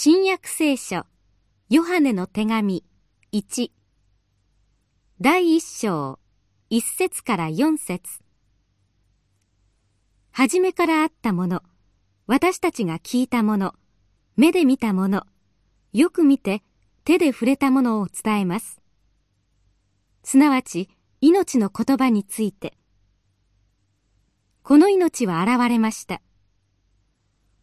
新約聖書ヨハネの手紙1第一章一節から四節。はじめからあったもの私たちが聞いたもの目で見たものよく見て手で触れたものを伝えます。すなわち命の言葉について。この命は現れました。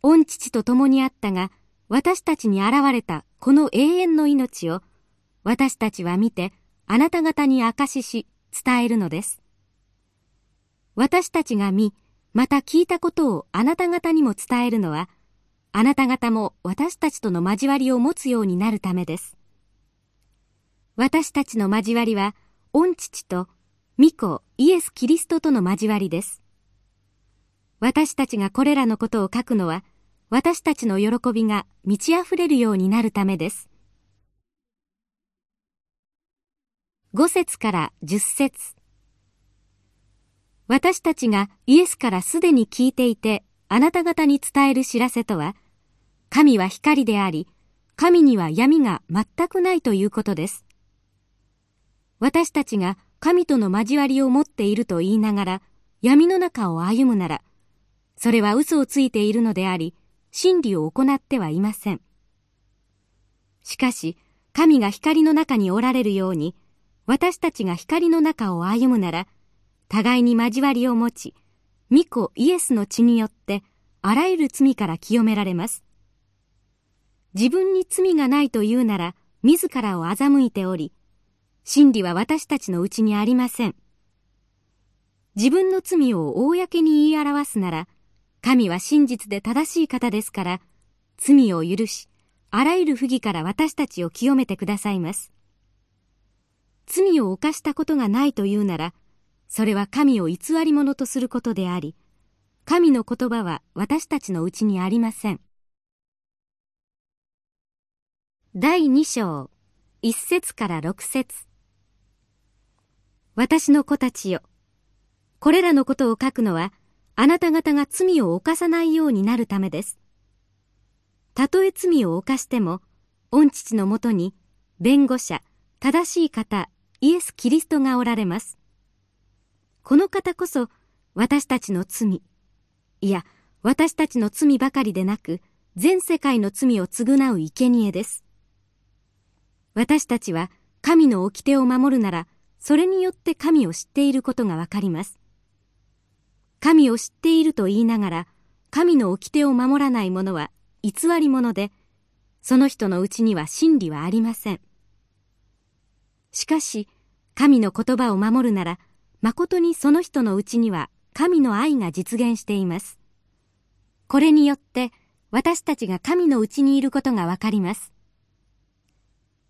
御父と共にあったが私たちに現れたこの永遠の命を私たちは見てあなた方に証しし伝えるのです。私たちが見、また聞いたことをあなた方にも伝えるのは、あなた方も私たちとの交わりを持つようになるためです。私たちの交わりは、御父と御子イエス・キリストとの交わりです。私たちがこれらのことを書くのは、私たちの喜びが満ち溢れるようになるためです。5節から10節私たちがイエスからすでに聞いていてあなた方に伝える知らせとは、神は光であり、神には闇が全くないということです。私たちが神との交わりを持っていると言いながら闇の中を歩むなら、それは嘘をついているのであり、真理を行ってはいません。しかし、神が光の中におられるように、私たちが光の中を歩むなら、互いに交わりを持ち、御子イエスの血によって、あらゆる罪から清められます。自分に罪がないというなら、自らを欺いており、真理は私たちのうちにありません。自分の罪を公に言い表すなら、神は真実で正しい方ですから、罪を許し、あらゆる不義から私たちを清めてくださいます。罪を犯したことがないというなら、それは神を偽り者とすることであり、神の言葉は私たちのうちにありません。第二章、一節から六節私の子たちよ。これらのことを書くのは、あなた方が罪を犯さないようになるためです。たとえ罪を犯しても、御父のもとに、弁護者、正しい方、イエス・キリストがおられます。この方こそ、私たちの罪、いや、私たちの罪ばかりでなく、全世界の罪を償う生贄です。私たちは、神の掟を守るなら、それによって神を知っていることがわかります。神を知っていると言いながら、神の掟を守らない者は偽り者で、その人のうちには真理はありません。しかし、神の言葉を守るなら、誠にその人のうちには神の愛が実現しています。これによって、私たちが神のうちにいることがわかります。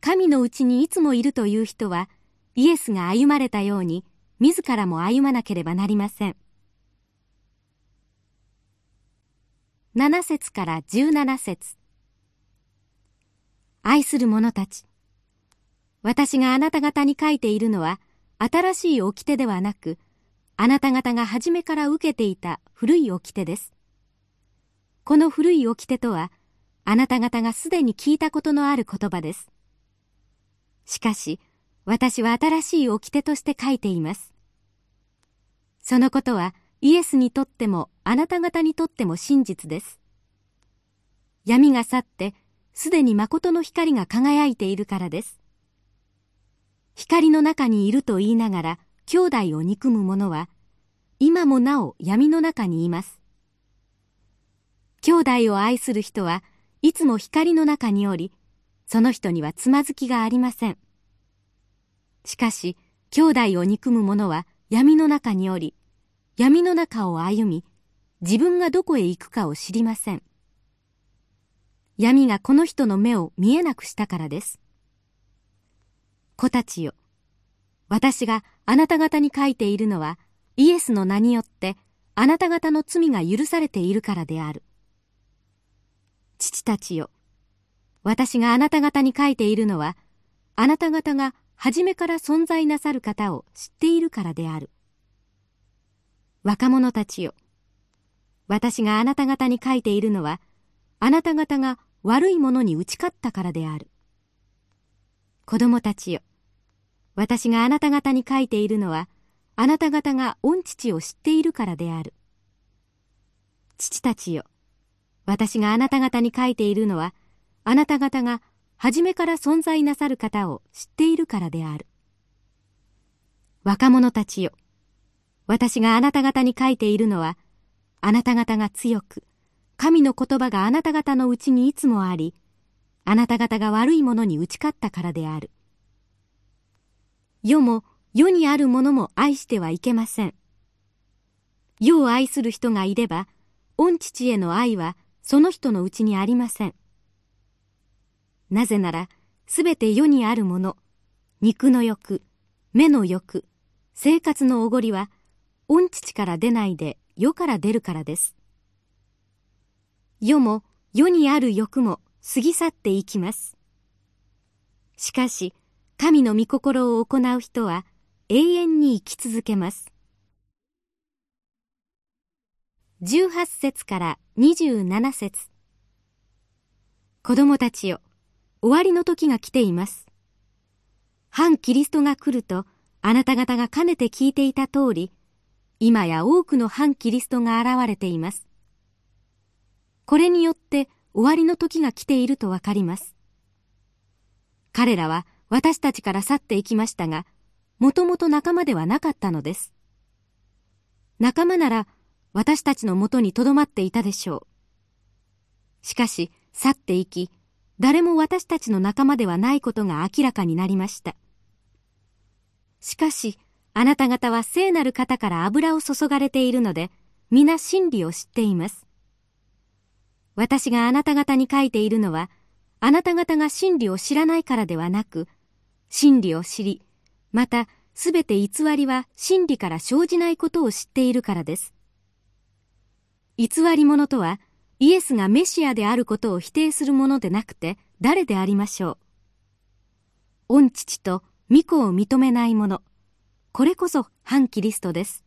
神のうちにいつもいるという人は、イエスが歩まれたように、自らも歩まなければなりません。7節から17節愛する者たち。私があなた方に書いているのは、新しい掟ではなく、あなた方が初めから受けていた古い掟です。この古い掟とは、あなた方がすでに聞いたことのある言葉です。しかし、私は新しい掟として書いています。そのことは、イエスにとってもあなた方にとっても真実です。闇が去って、すでに誠の光が輝いているからです。光の中にいると言いながら、兄弟を憎む者は、今もなお闇の中にいます。兄弟を愛する人はいつも光の中におり、その人にはつまずきがありません。しかし、兄弟を憎む者は闇の中におり、闇の中を歩み、自分がどこへ行くかを知りません。闇がこの人の目を見えなくしたからです。子たちよ、私があなた方に書いているのは、イエスの名によってあなた方の罪が許されているからである。父たちよ、私があなた方に書いているのは、あなた方が初めから存在なさる方を知っているからである。若者たちよ。私があなた方に書いているのは、あなた方が悪いものに打ち勝ったからである。子供たちよ、私があなた方に書いているのは、あなた方が御父を知っているからである。父たちよ、私があなた方に書いているのは、あなた方が初めから存在なさる方を知っているからである。若者たちよ、私があなた方に書いているのは、あなた方が強く、神の言葉があなた方のうちにいつもあり、あなた方が悪いものに打ち勝ったからである。世も世にあるものも愛してはいけません。世を愛する人がいれば、御父への愛はその人のうちにありません。なぜなら、すべて世にあるもの、肉の欲、目の欲、生活のおごりは、御父から出ないで世から出るからです。世も世にある欲も過ぎ去っていきます。しかし、神の御心を行う人は永遠に生き続けます。18節から27節子供たちよ、終わりの時が来ています。反キリストが来ると、あなた方がかねて聞いていた通り、今や多くの反キリストが現れています。これによって終わりの時が来ているとわかります。彼らは私たちから去っていきましたが、もともと仲間ではなかったのです。仲間なら私たちのもとに留まっていたでしょう。しかし、去っていき、誰も私たちの仲間ではないことが明らかになりました。しかし、あなた方は聖なる方から油を注がれているので、皆真理を知っています。私があなた方に書いているのは、あなた方が真理を知らないからではなく、真理を知り、またすべて偽りは真理から生じないことを知っているからです。偽り者とは、イエスがメシアであることを否定するものでなくて、誰でありましょう。御父と御子を認めない者、これこそ反キリストです。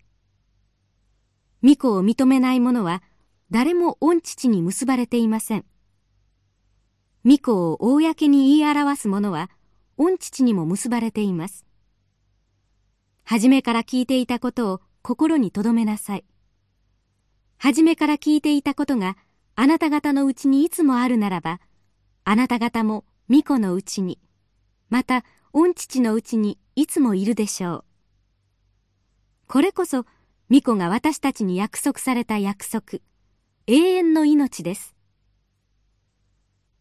御子を認めない者は、誰も御父に結ばれていません。御子を公に言い表す者は、御父にも結ばれています。初めから聞いていたことを心に留めなさい。初めから聞いていたことがあなた方のうちにいつもあるならば、あなた方も御子のうちに、また御父のうちにいつもいるでしょう。これこそ、御子が私たちに約束された約束、永遠の命です。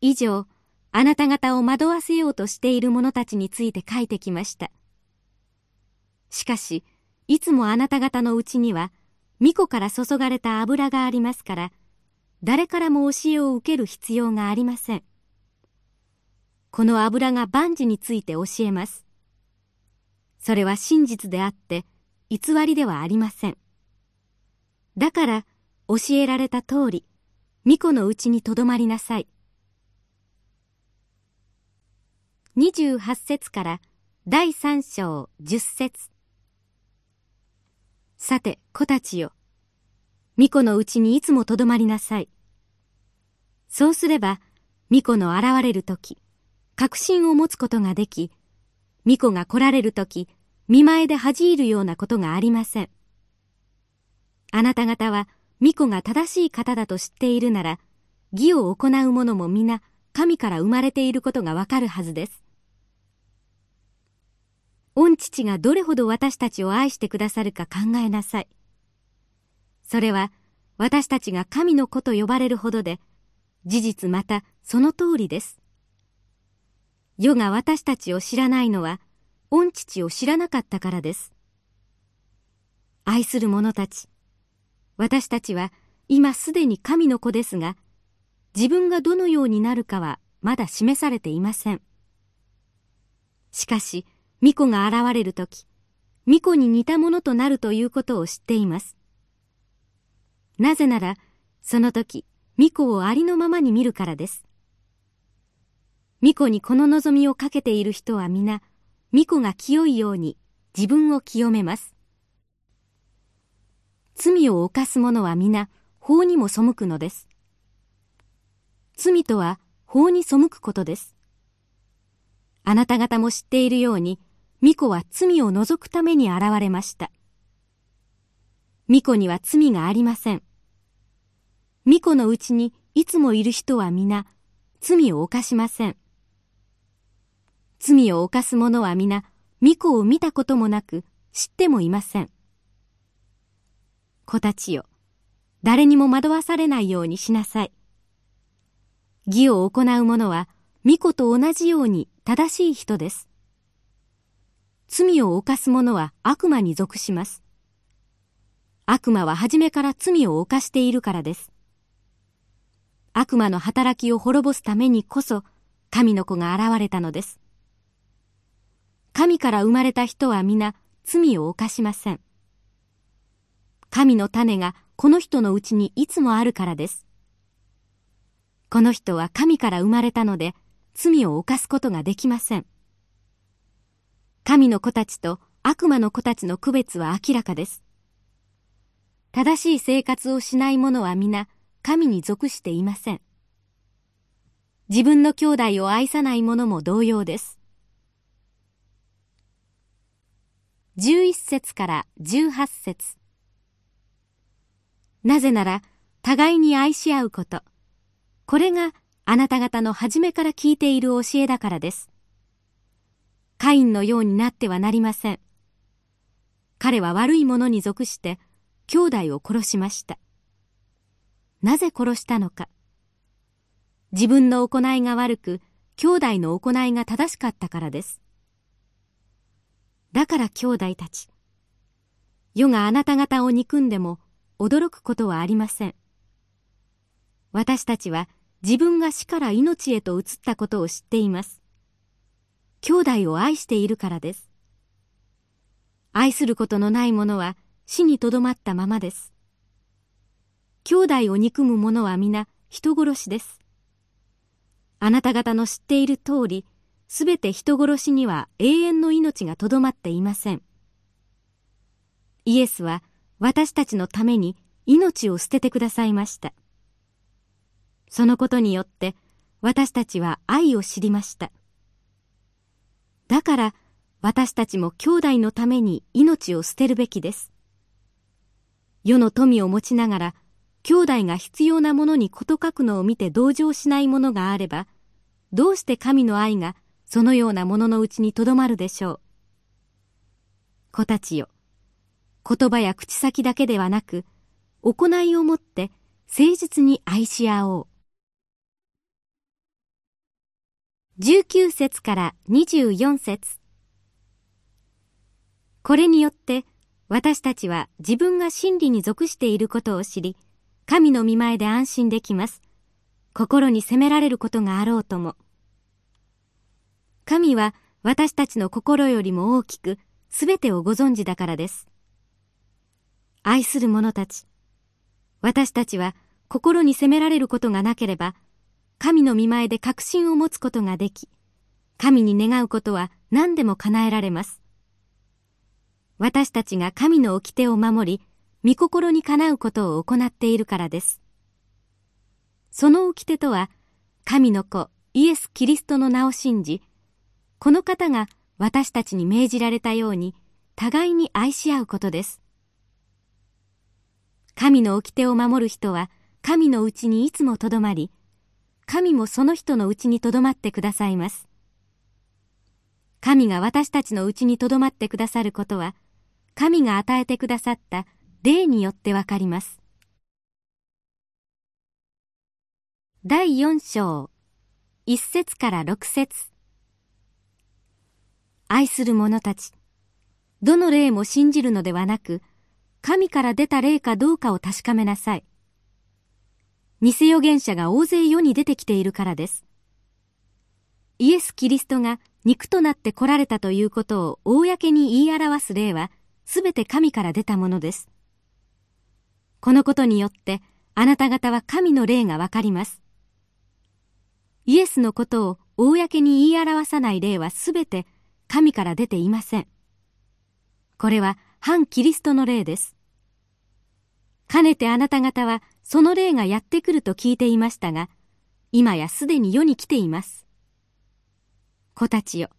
以上、あなた方を惑わせようとしている者たちについて書いてきました。しかし、いつもあなた方のうちには、巫女から注がれた油がありますから、誰からも教えを受ける必要がありません。この油が万事について教えます。それは真実であって、偽りではありません。だから、教えられた通り、巫女のうちにとどまりなさい。28節から第3章10節さて、子たちよ。巫女のうちにいつもとどまりなさい。そうすれば、巫女の現れるとき、確信を持つことができ、巫女が来られるとき、見前で恥じるようなことがありません。あなた方は、巫女が正しい方だと知っているなら、義を行う者も皆、神から生まれていることがわかるはずです。御父がどれほど私たちを愛してくださるか考えなさい。それは私たちが神の子と呼ばれるほどで、事実またその通りです。世が私たちを知らないのは、御父を知らなかったからです。愛する者たち、私たちは今すでに神の子ですが、自分がどのようになるかはまだ示されていません。しかし、巫女が現れるとき、巫女に似たものとなるということを知っています。なぜなら、その時、巫女をありのままに見るからです。巫女にこの望みをかけている人は皆、巫女が清いように自分を清めます。罪を犯す者は皆、法にも背くのです。罪とは、法に背くことです。あなた方も知っているように、巫女は罪を除くために現れました。巫女には罪がありません。巫女のうちにいつもいる人は皆、罪を犯しません。罪を犯す者は皆、巫女を見たこともなく、知ってもいません。子たちよ、誰にも惑わされないようにしなさい。義を行う者は、巫女と同じように正しい人です。罪を犯す者は悪魔に属します。悪魔は初めから罪を犯しているからです。悪魔の働きを滅ぼすためにこそ、神の子が現れたのです。神から生まれた人は皆罪を犯しません。神の種がこの人のうちにいつもあるからです。この人は神から生まれたので罪を犯すことができません。神の子たちと悪魔の子たちの区別は明らかです。正しい生活をしない者は皆神に属していません。自分の兄弟を愛さない者も同様です。11節から18節なぜなら、互いに愛し合うこと。これがあなた方の初めから聞いている教えだからです。カインのようになってはなりません。彼は悪い者に属して、兄弟を殺しました。なぜ殺したのか。自分の行いが悪く、兄弟の行いが正しかったからです。だから兄弟たち。世があなた方を憎んでも驚くことはありません。私たちは自分が死から命へと移ったことを知っています。兄弟を愛しているからです。愛することのない者は死にとどまったままです。兄弟を憎む者は皆人殺しです。あなた方の知っている通り、すべて人殺しには永遠の命がとどまっていません。イエスは私たちのために命を捨ててくださいました。そのことによって私たちは愛を知りました。だから私たちも兄弟のために命を捨てるべきです。世の富を持ちながら兄弟が必要なものに事欠くのを見て同情しないものがあれば、どうして神の愛がそのようなもののうちにとどまるでしょう。子たちよ、言葉や口先だけではなく、行いをもって誠実に愛し合おう。19節から24節これによって私たちは自分が真理に属していることを知り、神の見前で安心できます。心に責められることがあろうとも。神は私たちの心よりも大きく、すべてをご存知だからです。愛する者たち、私たちは心に責められることがなければ、神の見前で確信を持つことができ、神に願うことは何でも叶えられます。私たちが神の掟を守り、御心にかなうことを行っているからです。その掟とは、神の子イエス・キリストの名を信じ、この方が私たちに命じられたように、互いに愛し合うことです。神の掟を守る人は、神のうちにいつもとどまり、神もその人のうちにとどまってくださいます。神が私たちのうちにとどまってくださることは、神が与えてくださった霊によってわかります。第四章、一節から六節愛する者たち、どの霊も信じるのではなく、神から出た霊かどうかを確かめなさい。偽預言者が大勢世に出てきているからです。イエス・キリストが肉となって来られたということを公に言い表す例は、すべて神から出たものです。このことによって、あなた方は神の霊がわかります。イエスのことを公に言い表さない霊はすべて神から出ていません。これは反キリストの霊です。かねてあなた方はその霊がやってくると聞いていましたが、今やすでに世に来ています。子たちよ。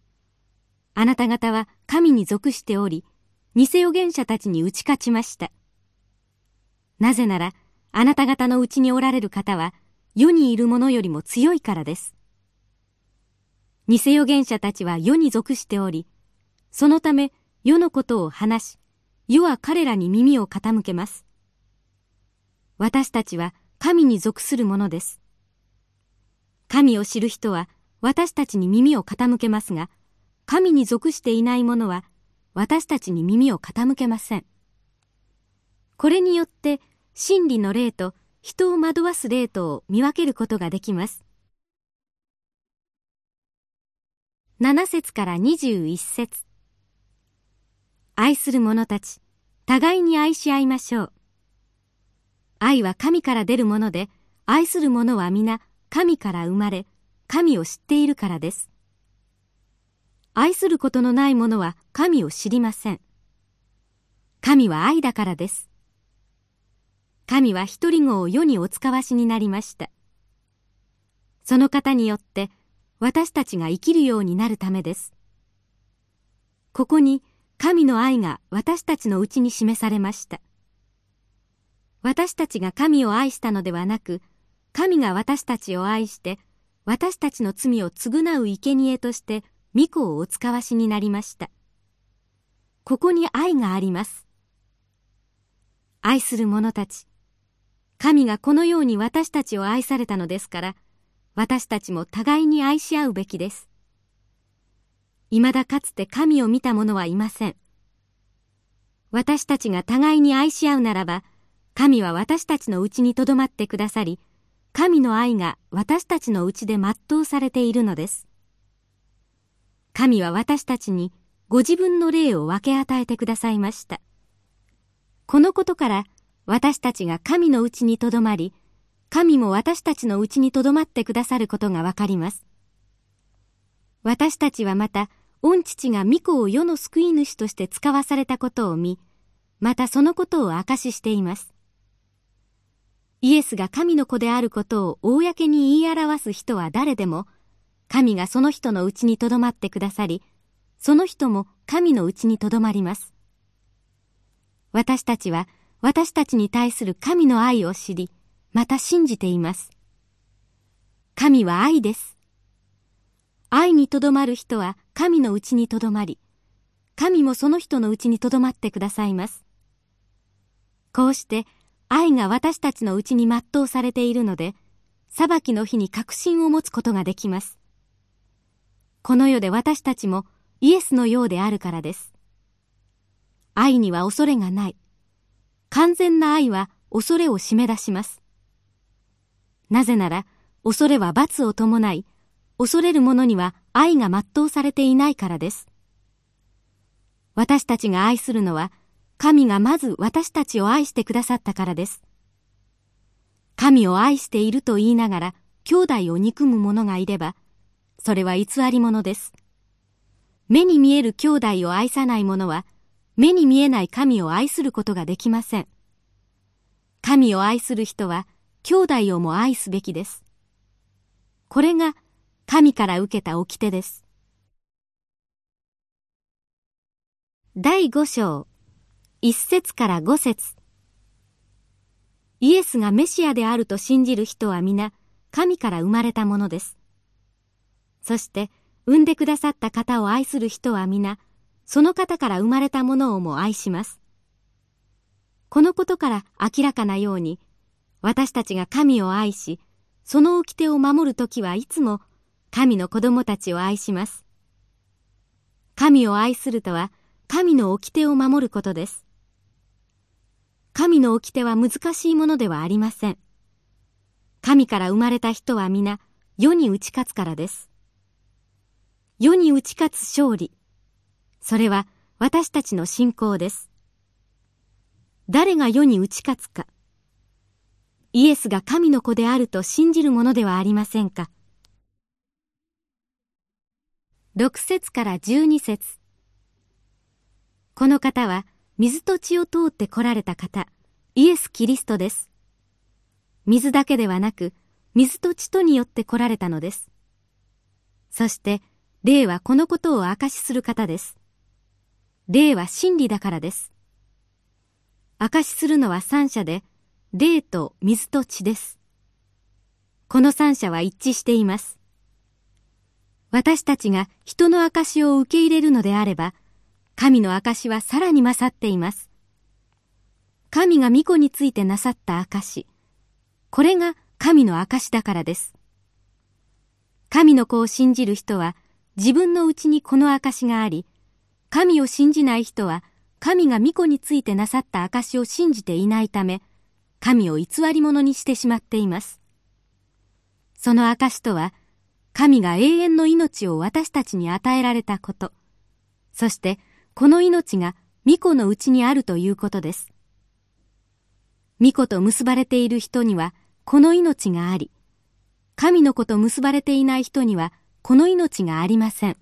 あなた方は神に属しており、偽預言者たちに打ち勝ちました。なぜなら、あなた方のうちにおられる方は、世にいる者よりも強いからです。偽預言者たちは世に属しており、そのため世のことを話し、世は彼らに耳を傾けます。私たちは神に属するものです。神を知る人は私たちに耳を傾けますが、神に属していない者は私たちに耳を傾けません。これによって真理の霊と人を惑わす霊とを見分けることができます。7節から21節愛する者たち、互いに愛し合いましょう。愛は神から出るもので、愛する者は皆神から生まれ、神を知っているからです。愛することのない者は神を知りません。神は愛だからです。神は一人子を世にお使わしになりました。その方によって私たちが生きるようになるためです。ここに神の愛が私たちのうちに示されました。私たちが神を愛したのではなく、神が私たちを愛して、私たちの罪を償う生贄として、御子をお使わしになりました。ここに愛があります。愛する者たち、神がこのように私たちを愛されたのですから、私たちも互いに愛し合うべきです。未だかつて神を見た者はいません。私たちが互いに愛し合うならば、神は私たちのうちにとどまってくださり、神の愛が私たちのうちで全うされているのです。神は私たちにご自分の霊を分け与えてくださいました。このことから私たちが神のうちにとどまり、神も私たちのうちにとどまってくださることがわかります。私たちはまた、御父が御子を世の救い主として使わされたことを見、またそのことを証ししています。イエスが神の子であることを公に言い表す人は誰でも、神がその人のうちにとどまってくださり、その人も神のうちにとどまります。私たちは私たちに対する神の愛を知り、また信じています。神は愛です。愛にとどまる人は神のうちにとどまり、神もその人のうちにとどまってくださいます。こうして愛が私たちのうちに全うされているので、裁きの日に確信を持つことができます。この世で私たちもイエスのようであるからです。愛には恐れがない。完全な愛は恐れを締め出します。なぜなら、恐れは罰を伴い、恐れる者には愛が全うされていないからです。私たちが愛するのは、神がまず私たちを愛してくださったからです。神を愛していると言いながら、兄弟を憎む者がいれば、それは偽り者です。目に見える兄弟を愛さない者は、目に見えない神を愛することができません。神を愛する人は、兄弟をも愛すべきです。これが神から受けた掟です。第五章、一節から五節イエスがメシアであると信じる人は皆、神から生まれたものです。そして、産んでくださった方を愛する人は皆、その方から生まれたものをも愛します。このことから明らかなように、私たちが神を愛し、その掟を守るときはいつも神の子供たちを愛します。神を愛するとは、神の掟を守ることです。神の掟は難しいものではありません。神から生まれた人は皆、世に打ち勝つからです。世に打ち勝つ勝利。それは私たちの信仰です。誰が世に打ち勝つか。イエスが神の子であると信じるものではありませんか？6節から12節この方は水と血を通って来られた方、イエス・キリストです。水だけではなく、水と血とによって来られたのです。そして、霊はこのことを証しする方です。霊は真理だからです。証しするのは三者で、霊と水と血です。この三者は一致しています。私たちが人の証を受け入れるのであれば、神の証はさらに勝っています。神が御子についてなさった証。これが神の証だからです。神の子を信じる人は自分のうちにこの証があり、神を信じない人は神が御子についてなさった証を信じていないため、神を偽り者にしてしまっています。その証とは、神が永遠の命を私たちに与えられたこと、そしてこの命が御子のうちにあるということです。御子と結ばれている人にはこの命があり、神の子と結ばれていない人にはこの命がありません。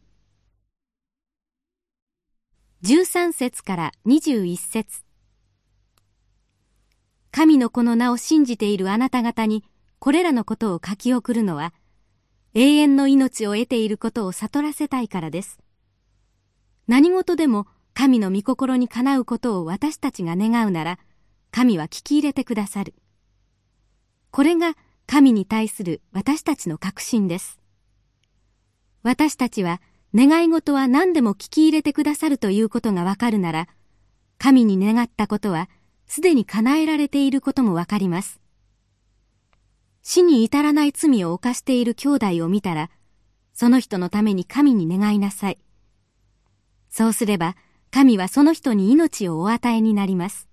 13節から21節神の子の名を信じているあなた方にこれらのことを書き送るのは、永遠の命を得ていることを悟らせたいからです。何事でも神の御心にかなうことを私たちが願うなら、神は聞き入れてくださる。これが神に対する私たちの確信です。私たちは願い事は何でも聞き入れてくださるということがわかるなら、神に願ったことはすでに叶えられていることもわかります。死に至らない罪を犯している兄弟を見たら、その人のために神に願いなさい。そうすれば、神はその人に命をお与えになります。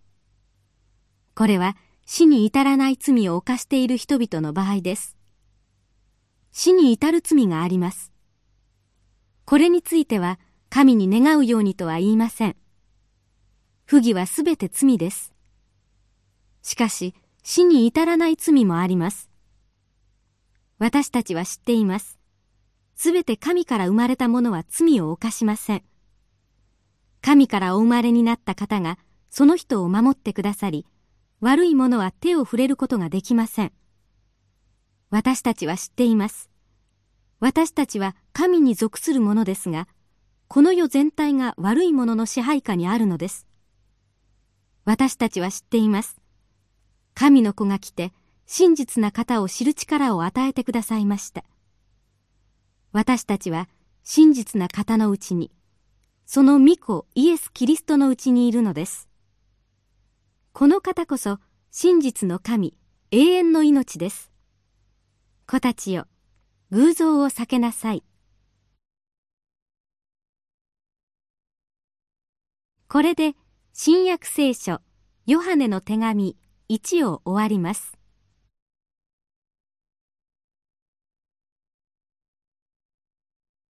これは死に至らない罪を犯している人々の場合です。死に至る罪があります。これについては神に願うようにとは言いません。不義はすべて罪です。しかし死に至らない罪もあります。私たちは知っています。すべて神から生まれたものは罪を犯しません。神からお生まれになった方がその人を守ってくださり、悪いものは手を触れることができません。私たちは知っています。私たちは神に属するものですが、この世全体が悪いものの支配下にあるのです。私たちは知っています。神の子が来て、真実な方を知る力を与えてくださいました。私たちは真実な方のうちに、その御子イエス・キリストのうちにいるのです。この方こそ真実の神、永遠の命です。子たちよ、偶像を避けなさい。これで、新約聖書、ヨハネの手紙1を終わります。